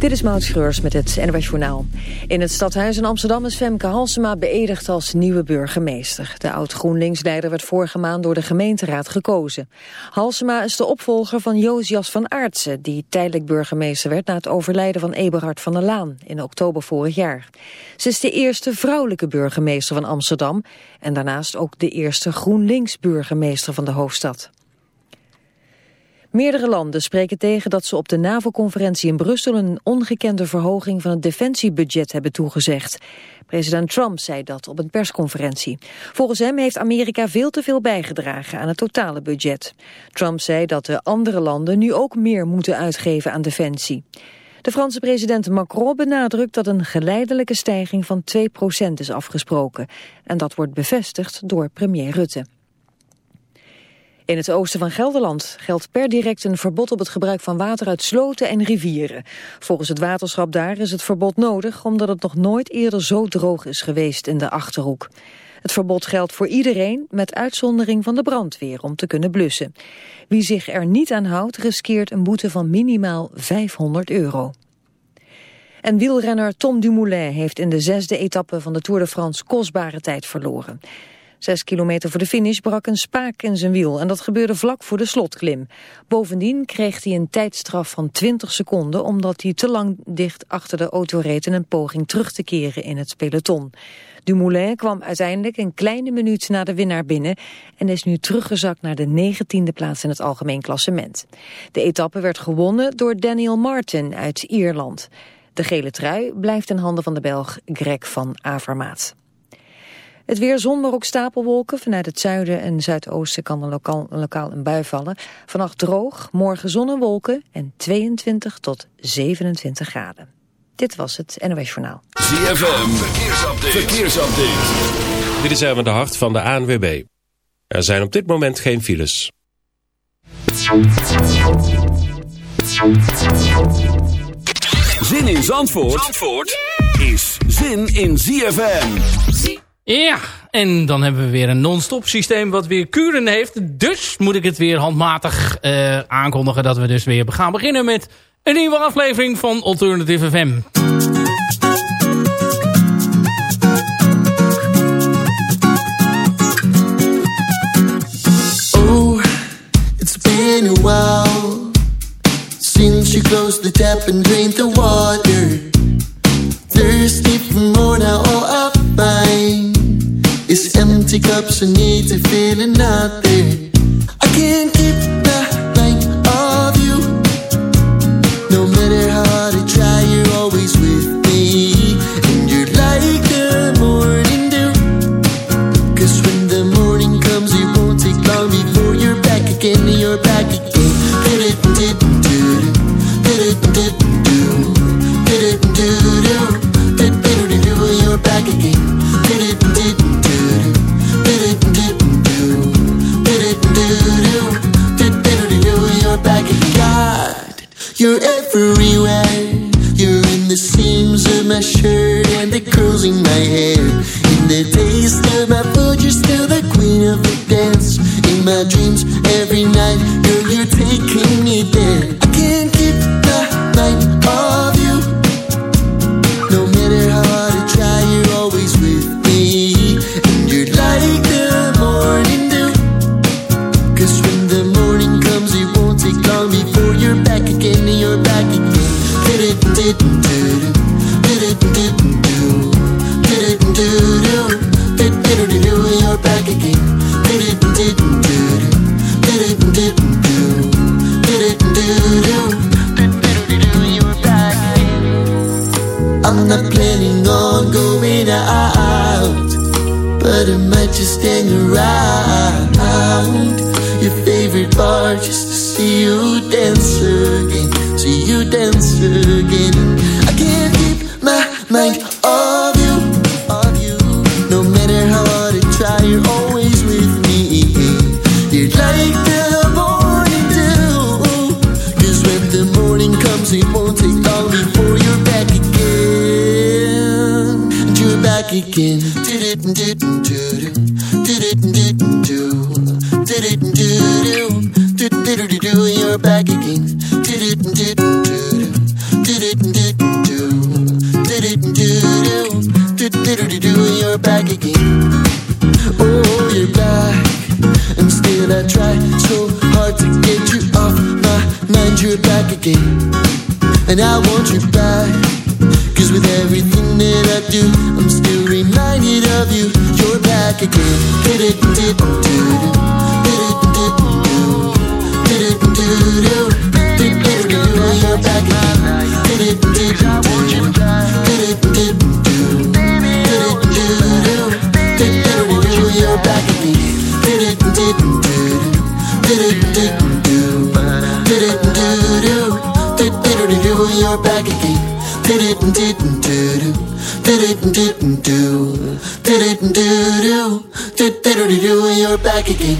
Dit is Maud Schreurs met het NWS Journaal. In het stadhuis in Amsterdam is Femke Halsema beëdigd als nieuwe burgemeester. De oud-GroenLinks-leider werd vorige maand door de gemeenteraad gekozen. Halsema is de opvolger van Josias van Aartsen... die tijdelijk burgemeester werd na het overlijden van Eberhard van der Laan... in oktober vorig jaar. Ze is de eerste vrouwelijke burgemeester van Amsterdam... en daarnaast ook de eerste GroenLinks-burgemeester van de hoofdstad. Meerdere landen spreken tegen dat ze op de NAVO-conferentie in Brussel een ongekende verhoging van het defensiebudget hebben toegezegd. President Trump zei dat op een persconferentie. Volgens hem heeft Amerika veel te veel bijgedragen aan het totale budget. Trump zei dat de andere landen nu ook meer moeten uitgeven aan defensie. De Franse president Macron benadrukt dat een geleidelijke stijging van 2% is afgesproken. En dat wordt bevestigd door premier Rutte. In het oosten van Gelderland geldt per direct een verbod op het gebruik van water uit sloten en rivieren. Volgens het waterschap daar is het verbod nodig omdat het nog nooit eerder zo droog is geweest in de Achterhoek. Het verbod geldt voor iedereen met uitzondering van de brandweer om te kunnen blussen. Wie zich er niet aan houdt riskeert een boete van minimaal 500 euro. En wielrenner Tom Dumoulin heeft in de zesde etappe van de Tour de France kostbare tijd verloren. Zes kilometer voor de finish brak een spaak in zijn wiel en dat gebeurde vlak voor de slotklim. Bovendien kreeg hij een tijdstraf van 20 seconden omdat hij te lang dicht achter de auto reed in een poging terug te keren in het peloton. Dumoulin kwam uiteindelijk een kleine minuut na de winnaar binnen en is nu teruggezakt naar de negentiende plaats in het algemeen klassement. De etappe werd gewonnen door Daniel Martin uit Ierland. De gele trui blijft in handen van de Belg Greg van Avermaat. Het weer zon, maar ook stapelwolken. Vanuit het zuiden en zuidoosten kan er lokaal, lokaal een bui vallen. Vannacht droog, morgen zon en wolken en 22 tot 27 graden. Dit was het NOS Journaal. ZFM, verkeersupdate. verkeersupdate. Dit is even de hart van de ANWB. Er zijn op dit moment geen files. Zin in Zandvoort, Zandvoort is zin in ZFM. Ja, en dan hebben we weer een non-stop systeem wat weer kuren heeft. Dus moet ik het weer handmatig uh, aankondigen dat we dus weer gaan beginnen met een nieuwe aflevering van Alternative FM. Oh, it's been a while Since you closed the tap and drained the water Thirsty for more now, oh I find It's empty cups and need to feeling nothing. I can't keep You're everywhere. You're in the seams of my shirt and the curls in my hair. In the taste of my food, you're still the queen of the dance. In my dreams, every night, girl, you're taking me there.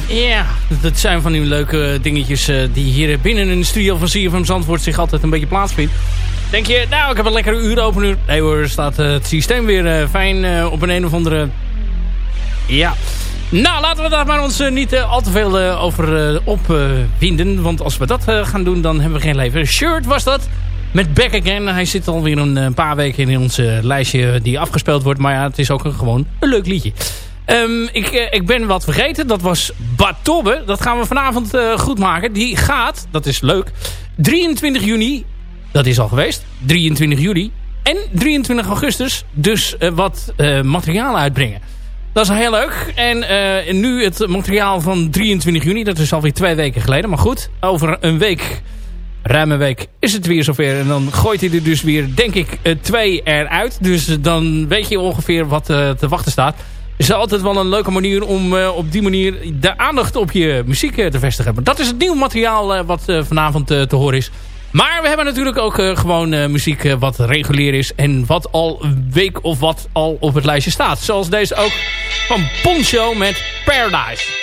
Ja, dat zijn van die leuke dingetjes uh, die hier binnen in de studio van CFM Zandvoort zich altijd een beetje plaatsvindt. Denk je, nou ik heb een lekkere uur open uur. Nee hoor, staat uh, het systeem weer uh, fijn op een een of andere... Ja, nou, laten we daar maar ons uh, niet uh, al te veel uh, over opwinden. want als we dat gaan doen, dan hebben we geen leven. Shirt was dat. Met Back Again. Hij zit alweer een, een paar weken in ons lijstje die afgespeeld wordt. Maar ja, het is ook een, gewoon een leuk liedje. Um, ik, ik ben wat vergeten. Dat was Batobbe. Dat gaan we vanavond goed maken. Die gaat, dat is leuk, 23 juni. Dat is al geweest. 23 juli. En 23 augustus. Dus wat materiaal uitbrengen. Dat is heel leuk. En uh, nu het materiaal van 23 juni. Dat is alweer twee weken geleden. Maar goed, over een week, ruim een week, is het weer zover. En dan gooit hij er dus weer, denk ik, uh, twee eruit. Dus dan weet je ongeveer wat uh, te wachten staat. Is altijd wel een leuke manier om op die manier de aandacht op je muziek te vestigen. Maar dat is het nieuwe materiaal wat vanavond te horen is. Maar we hebben natuurlijk ook uh, gewoon uh, muziek uh, wat regulier is. En wat al week of wat al op het lijstje staat. Zoals deze ook van Poncho met Paradise.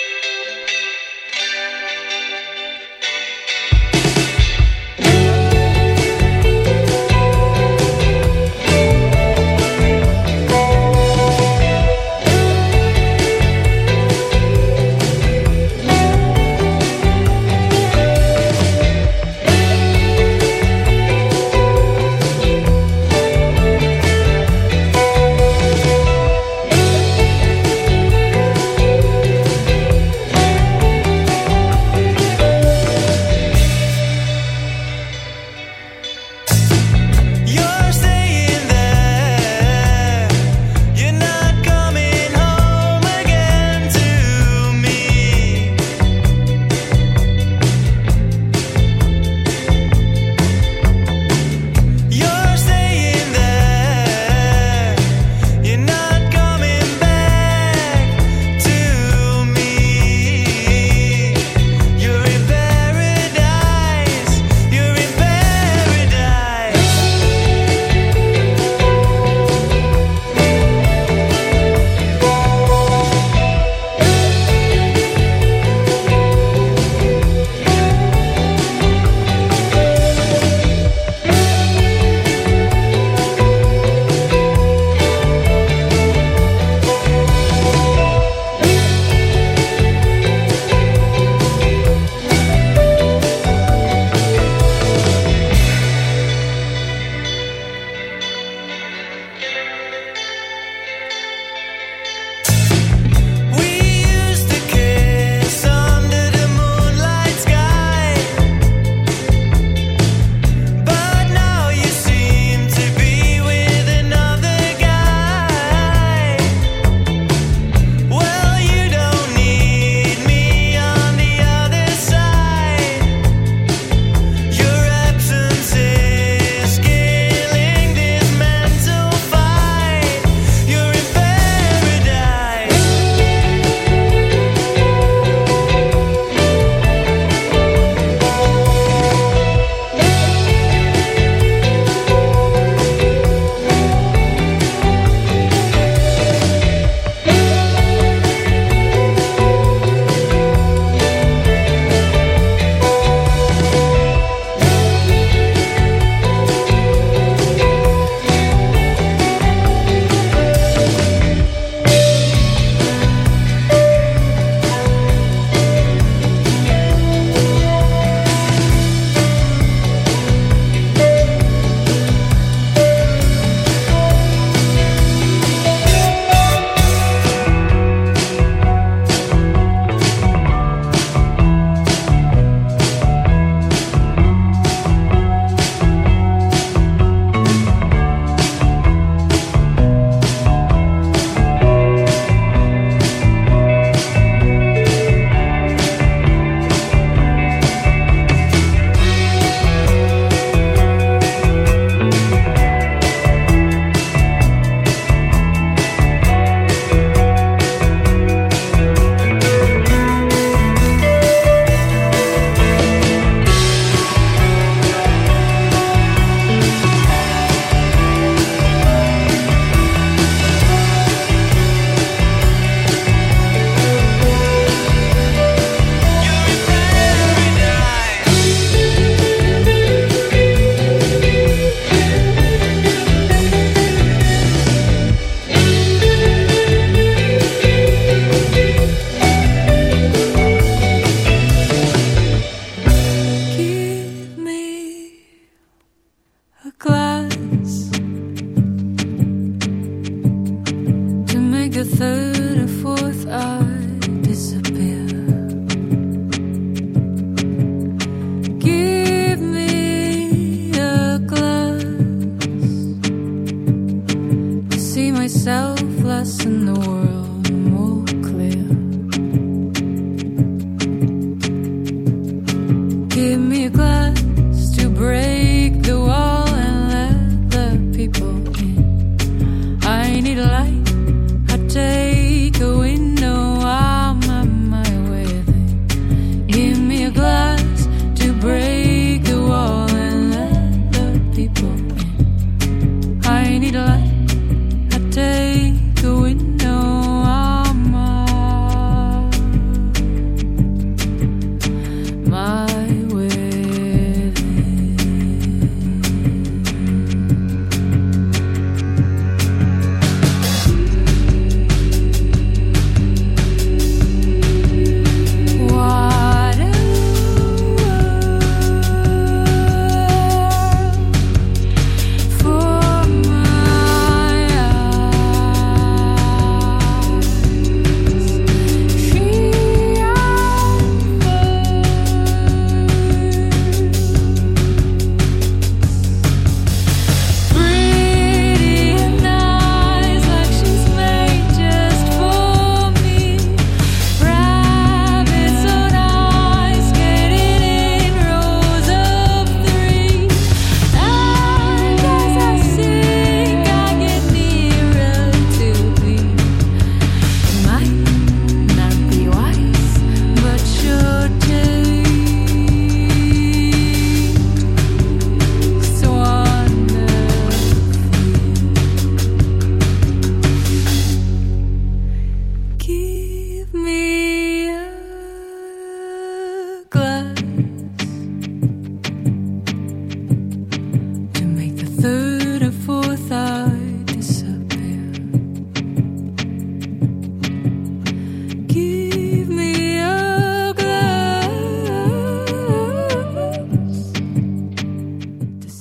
first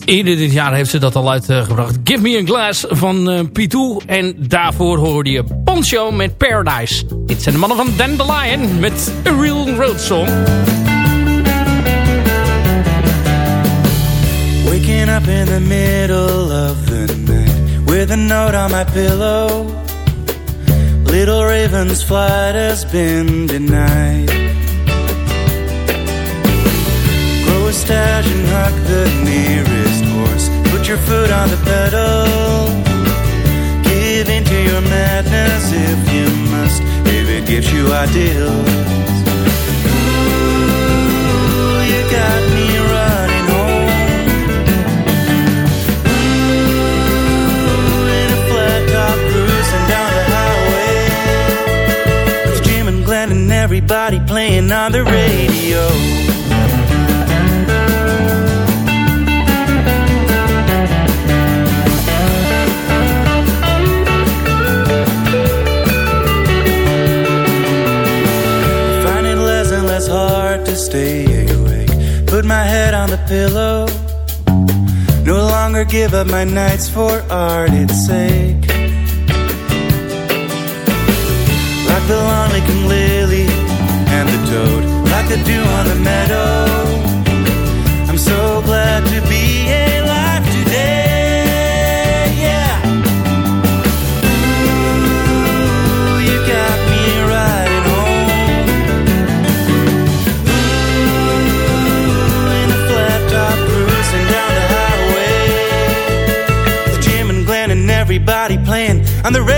Eerder dit jaar heeft ze dat al uitgebracht. Give Me a Glass van uh, Pitou. En daarvoor hoorde je Poncho met Paradise. Dit zijn de mannen van Dandelion met A Real Road Song. Waking up in the middle of the night With a note on my pillow Little Raven's flight has been denied Stash and hug the nearest horse. Put your foot on the pedal. Give in to your madness if you must, if it gives you ideals. Ooh, you got me running home. Ooh, in a flat top cruising down the highway. Jim and and everybody playing on the radio. Stay awake. Put my head on the pillow. No longer give up my nights for art its sake. Like the lawn licking lily and the toad, like the dew on the meadow. I'm so glad to be alive playing on the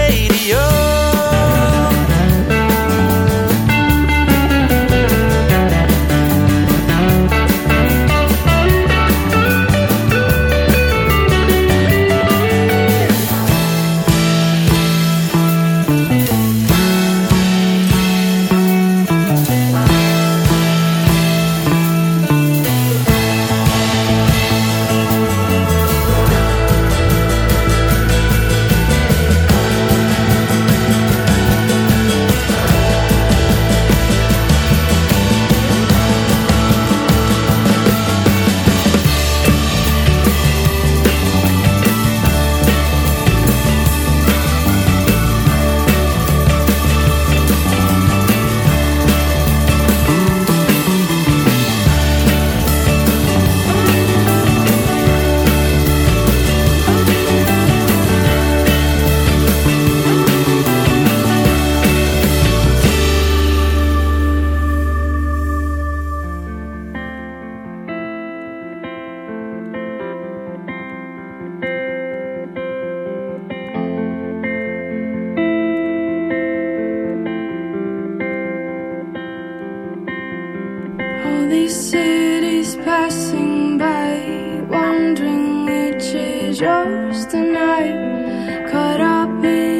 these cities passing by, wondering which is yours tonight. Caught up in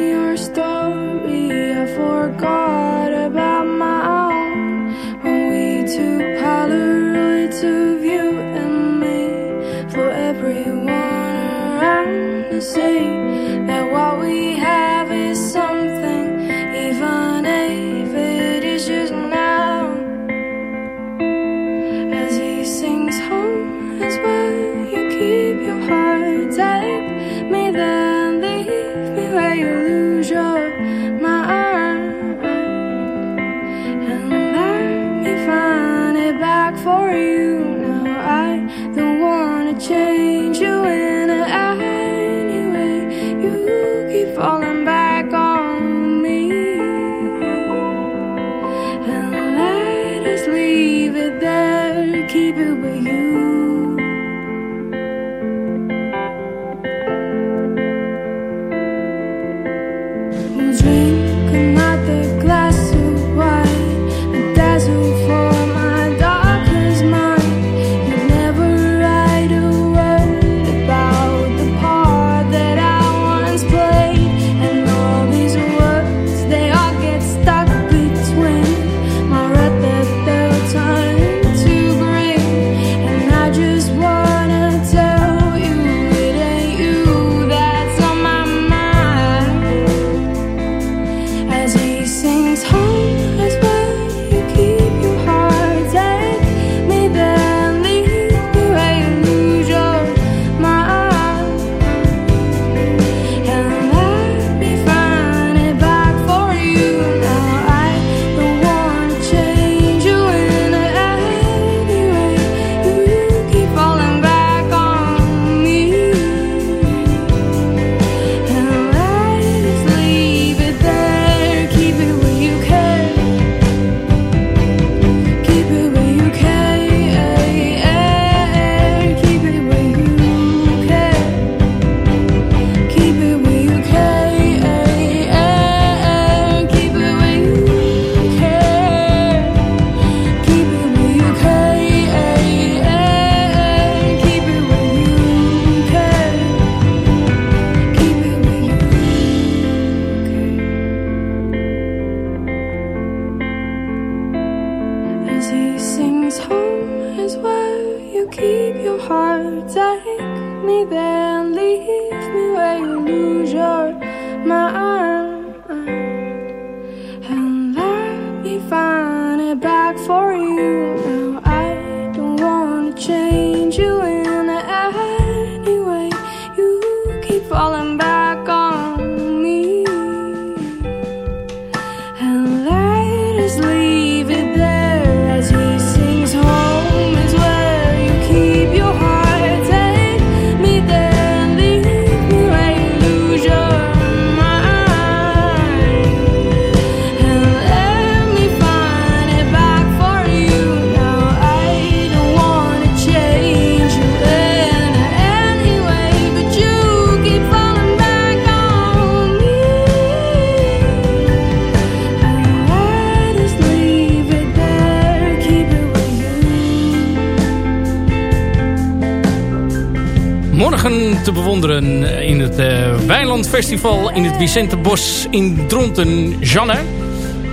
te bewonderen in het uh, Weiland Festival in het Vicente Bos in Dronten, Janne.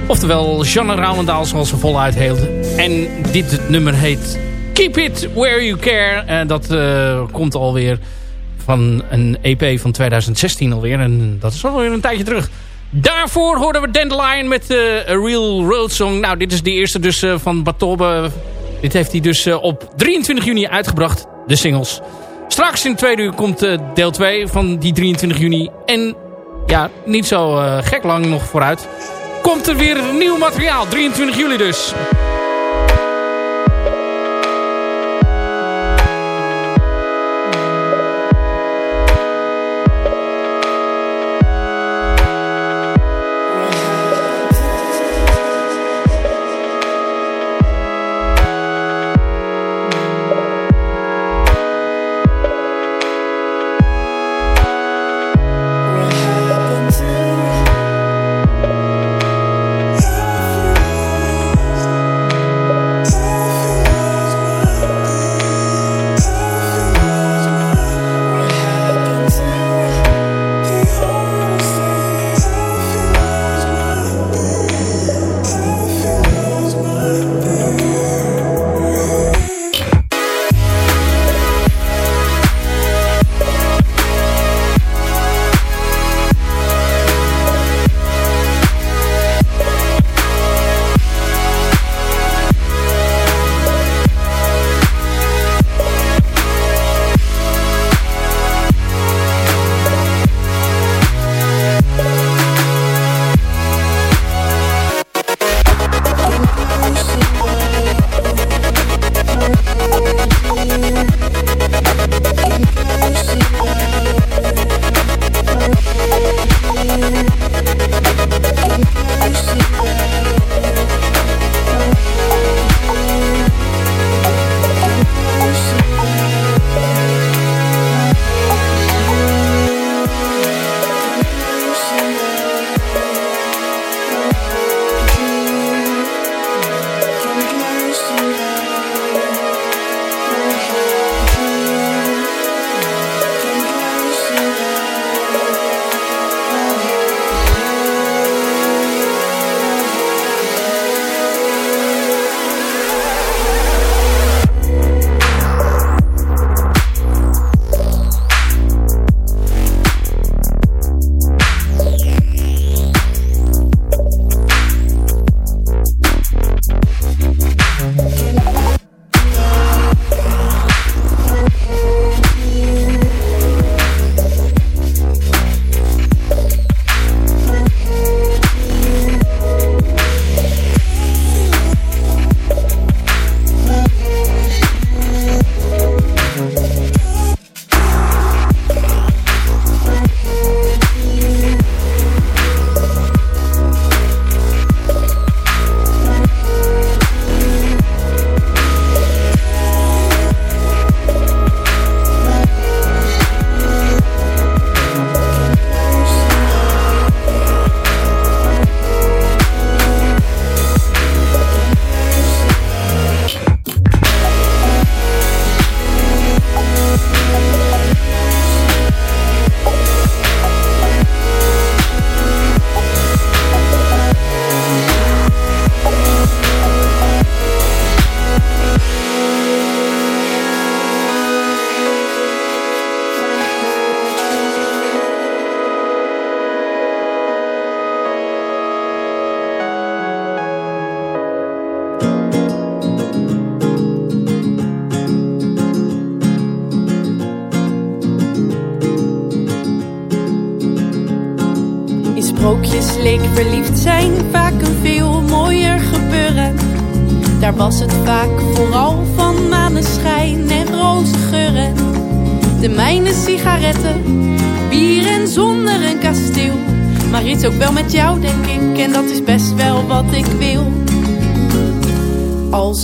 Oftewel Janne Rouwendaal zoals ze voluit heelt. En dit nummer heet Keep It Where You Care. En dat uh, komt alweer van een EP van 2016 alweer. En dat is alweer een tijdje terug. Daarvoor hoorden we Dandelion met uh, A Real Road Song. Nou, dit is de eerste dus van Batobe. Dit heeft hij dus op 23 juni uitgebracht, de singles. Straks in tweede uur komt uh, deel 2 van die 23 juni. En ja, niet zo uh, gek lang nog vooruit. Komt er weer nieuw materiaal. 23 juli dus.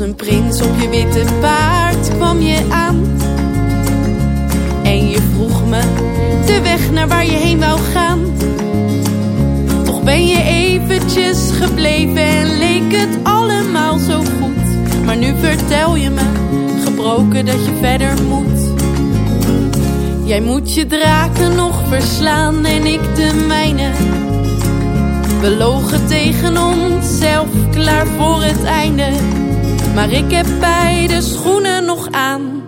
Een prins op je witte paard kwam je aan. En je vroeg me de weg naar waar je heen wou gaan. Toch ben je eventjes gebleven en leek het allemaal zo goed. Maar nu vertel je me, gebroken dat je verder moet. Jij moet je draken nog verslaan en ik de mijne. We logen tegen onszelf, klaar voor het einde. Maar ik heb beide schoenen nog aan.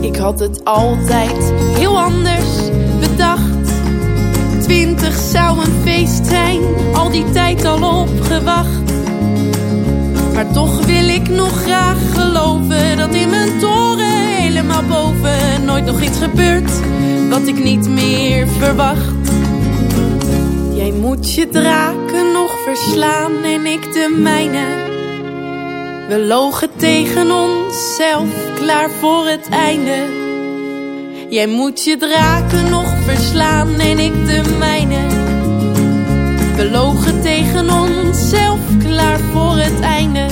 Ik had het altijd heel anders bedacht. Twintig zou een feest zijn, al die tijd al opgewacht. Maar toch wil ik nog graag geloven dat in mijn toren helemaal boven nooit nog iets gebeurt wat ik niet meer verwacht. Jij moet je draken nog verslaan en ik de mijne. We logen tegen onszelf, klaar voor het einde. Jij moet je draken nog verslaan en ik de mijne. We logen tegen onszelf, klaar voor het einde.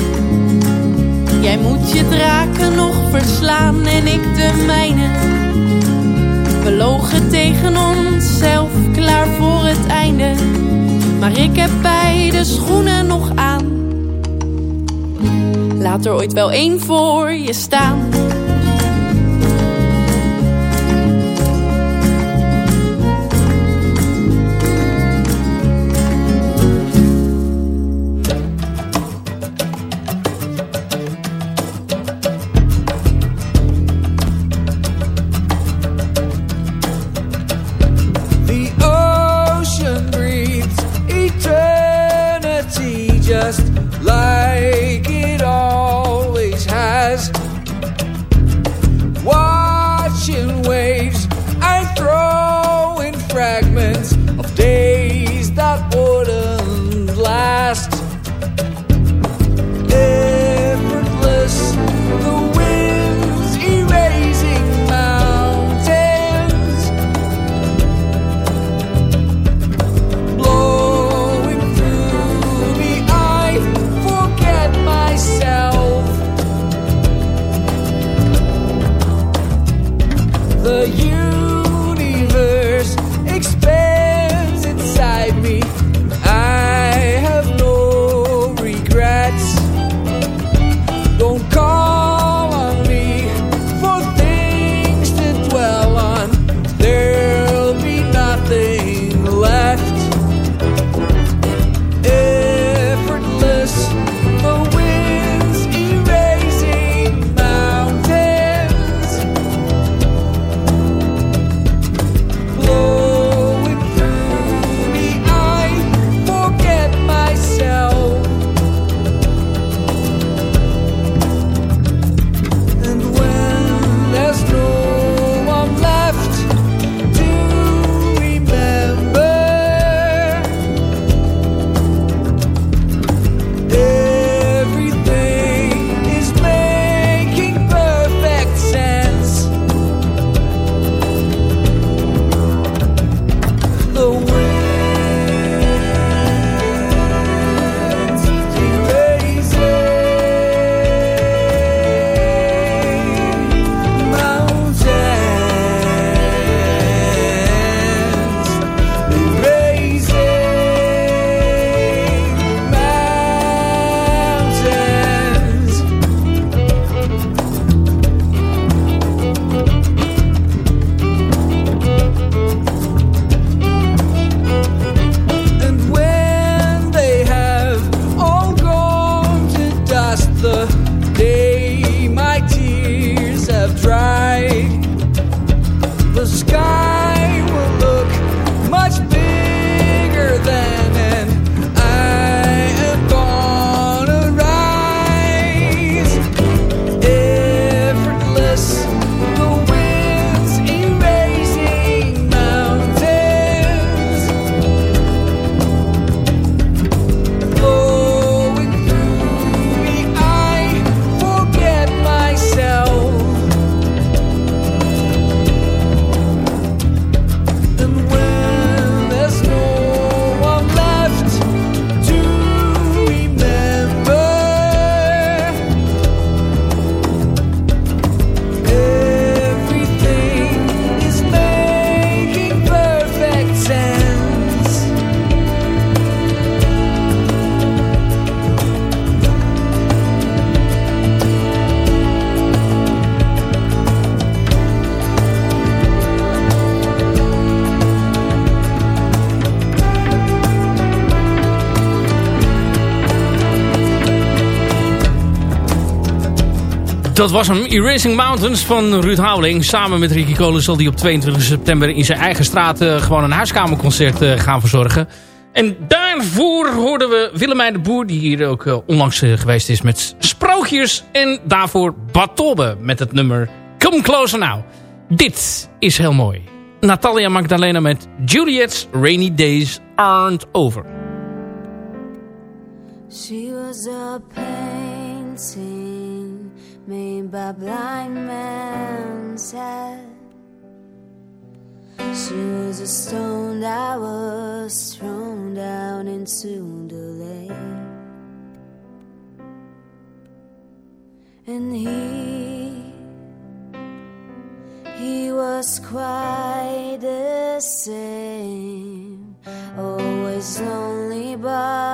Jij moet je draken nog verslaan en ik de mijne. We logen tegen onszelf, klaar voor het einde. Maar ik heb beide schoenen nog aan. Laat er ooit wel één voor je staan. the years. Dat was hem. Erasing Mountains van Ruud Houweling. Samen met Ricky Kolen zal hij op 22 september in zijn eigen straat uh, gewoon een huiskamerconcert uh, gaan verzorgen. En daarvoor hoorden we Willemijn de Boer, die hier ook uh, onlangs geweest is met Sprookjes. En daarvoor Batobbe met het nummer Come Closer Now. Dit is heel mooi. Natalia Magdalena met Juliet's Rainy Days Aren't Over. She was a painting made by blind man's head. She was a stone that was thrown down into the lake. And he, he was quite the same. Always lonely, but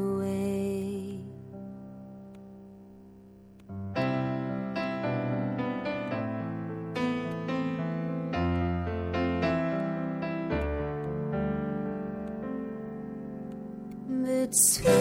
Sweet.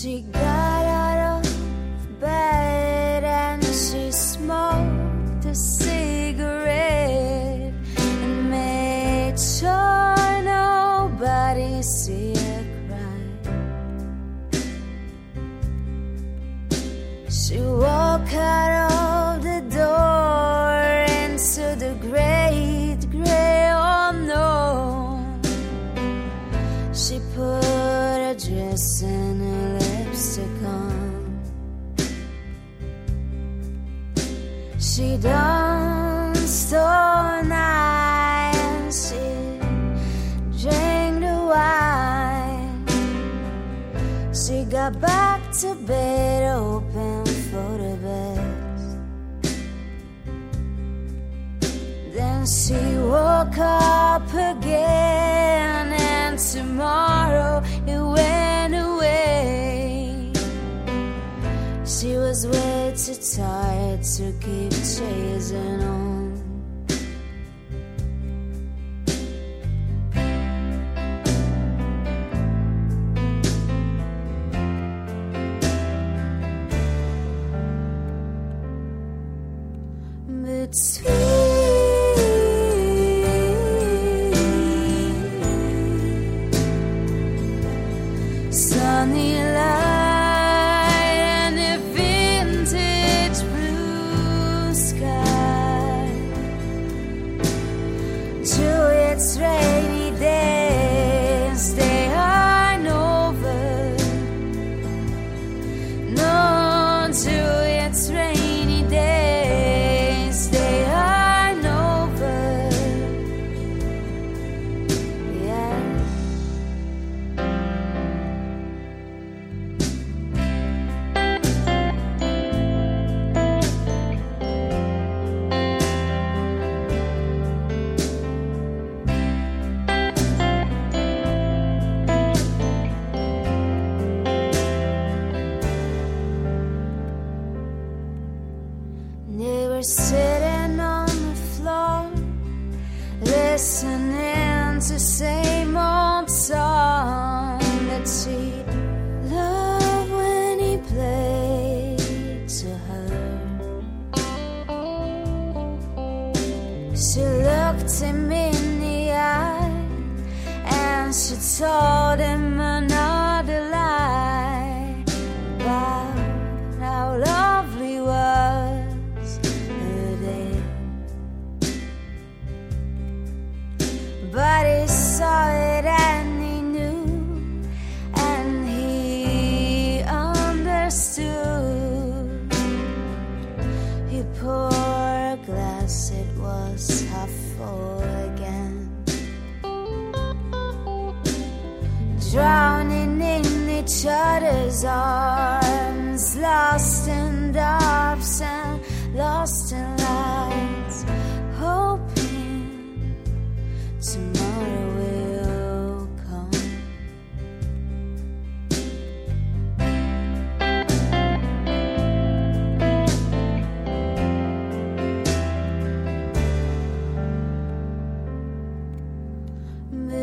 She got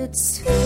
it's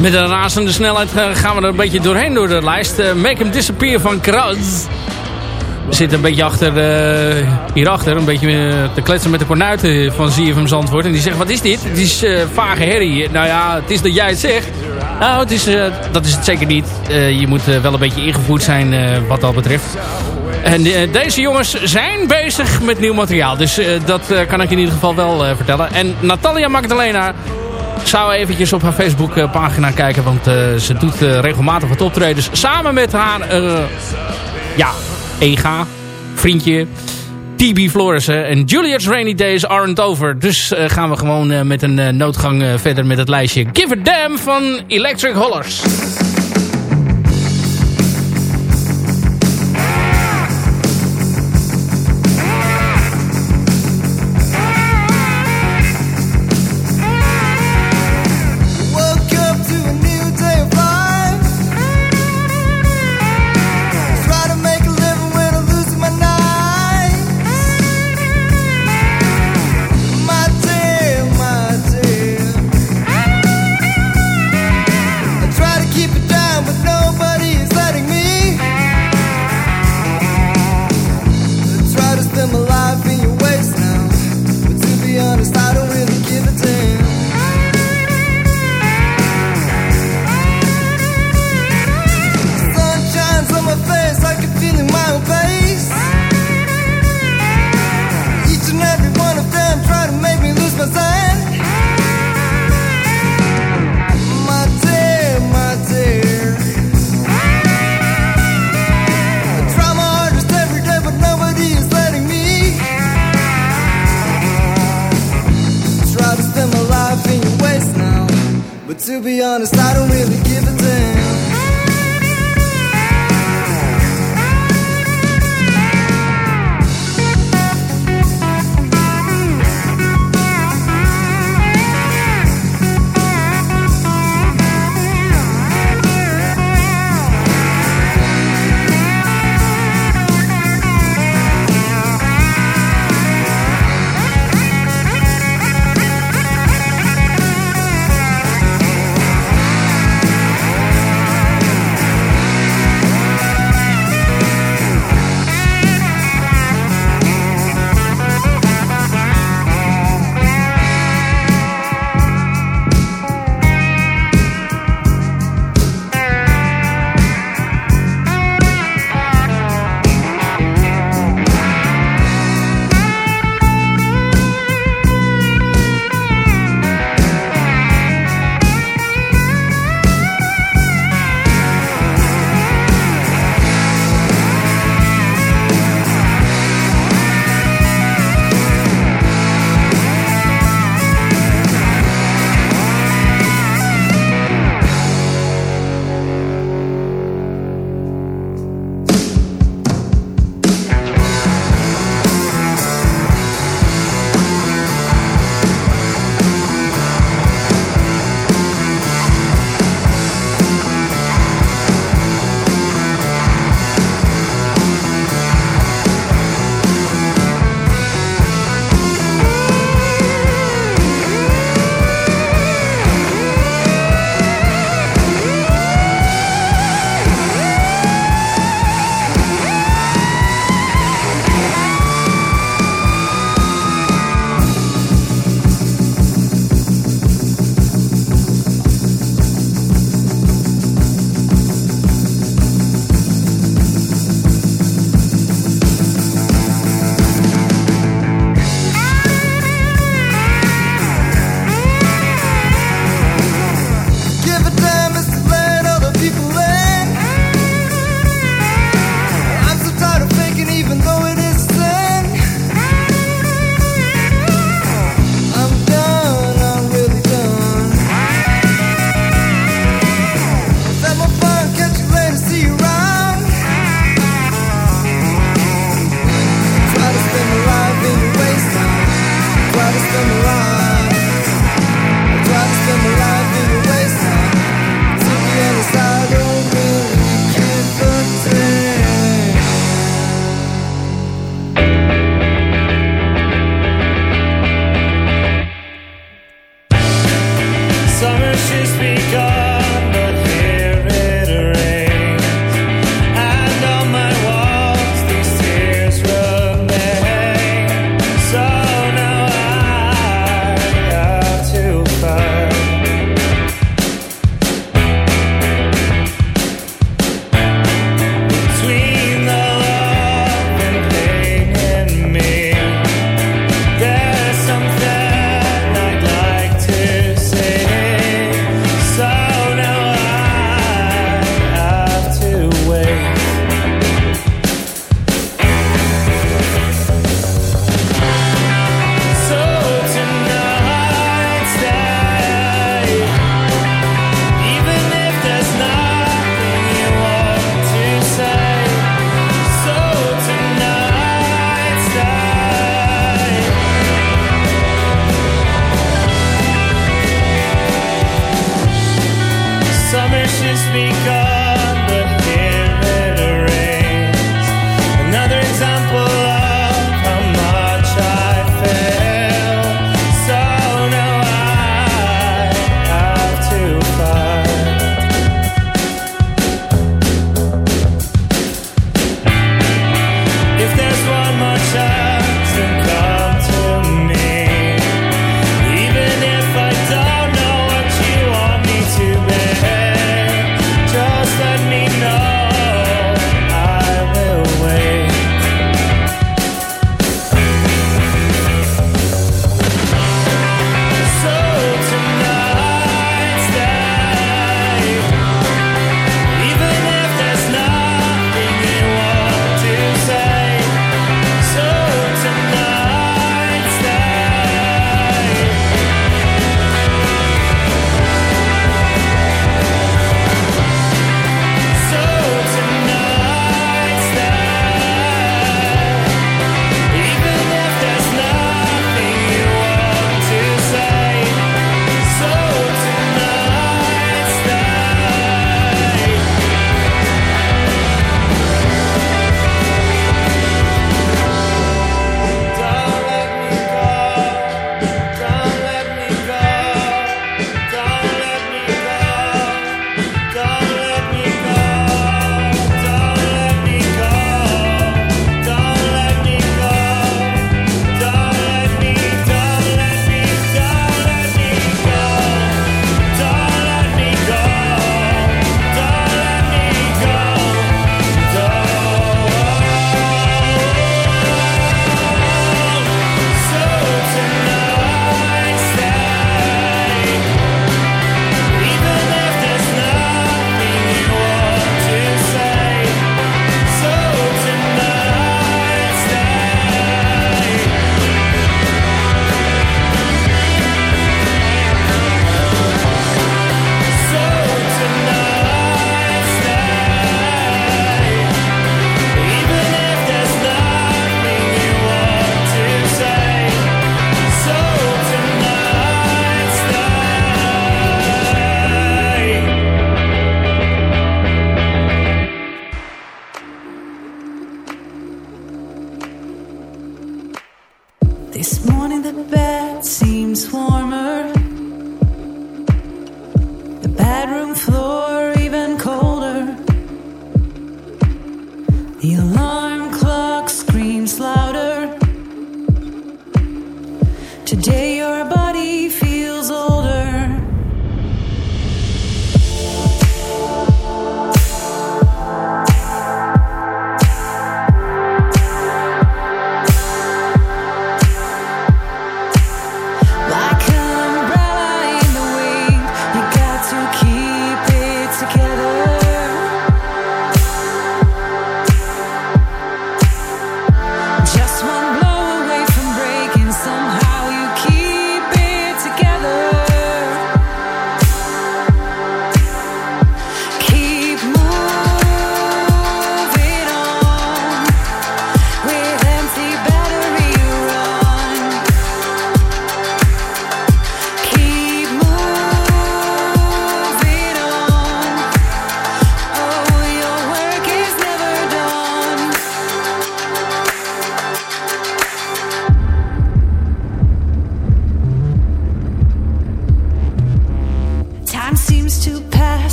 Met een razende snelheid eh, gaan we er een beetje doorheen door de lijst. Uh, Make Him Disappear van Kraz. We zitten een beetje achter, uh, hierachter, een beetje te kletsen met de kornuiten van ZFM Zandvoort. En die zegt, wat is dit? Het is vage herrie. Nou ja, het is dat jij het zegt. Nou, het is, dat is het zeker niet. je moet wel een beetje ingevoerd zijn wat dat betreft. En deze jongens zijn bezig met nieuw materiaal. Dus dat kan ik in ieder geval wel vertellen. En Natalia Magdalena zou eventjes op haar Facebook pagina kijken. Want uh, ze doet uh, regelmatig wat optredens. Samen met haar ja, EGA, vriendje. TB Florissen en Juliet's Rainy Days aren't over. Dus gaan we gewoon met een noodgang verder met het lijstje Give a Damn van Electric Hollers.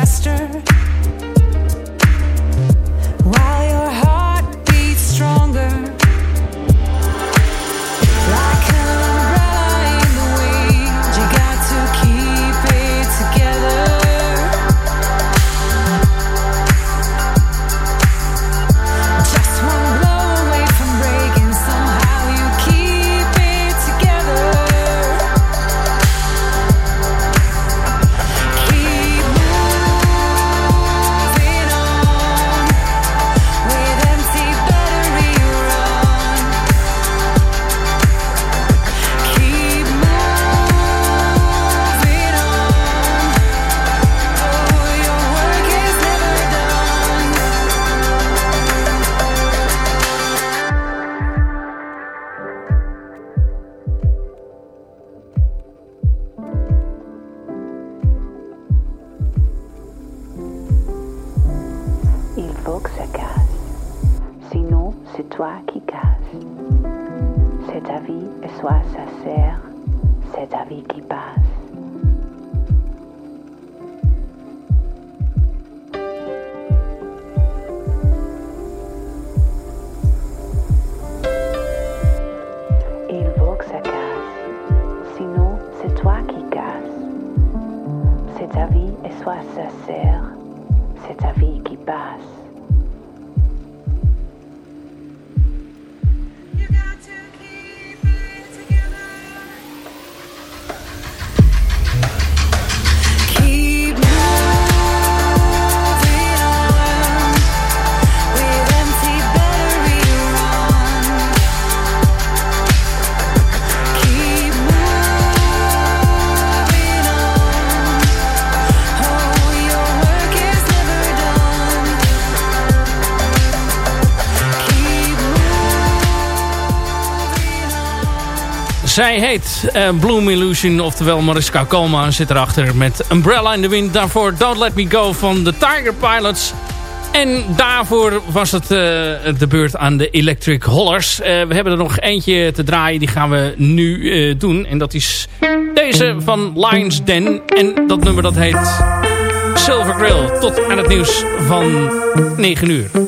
Oh, Zij heet eh, Bloom Illusion, oftewel Mariska Coma, zit erachter met Umbrella in the Wind. Daarvoor Don't Let Me Go van de Tiger Pilots. En daarvoor was het eh, de beurt aan de Electric Hollers. Eh, we hebben er nog eentje te draaien, die gaan we nu doen. En dat is deze van Lions Den. En dat nummer dat heet Silver Grill. Tot aan het nieuws van 9 uur.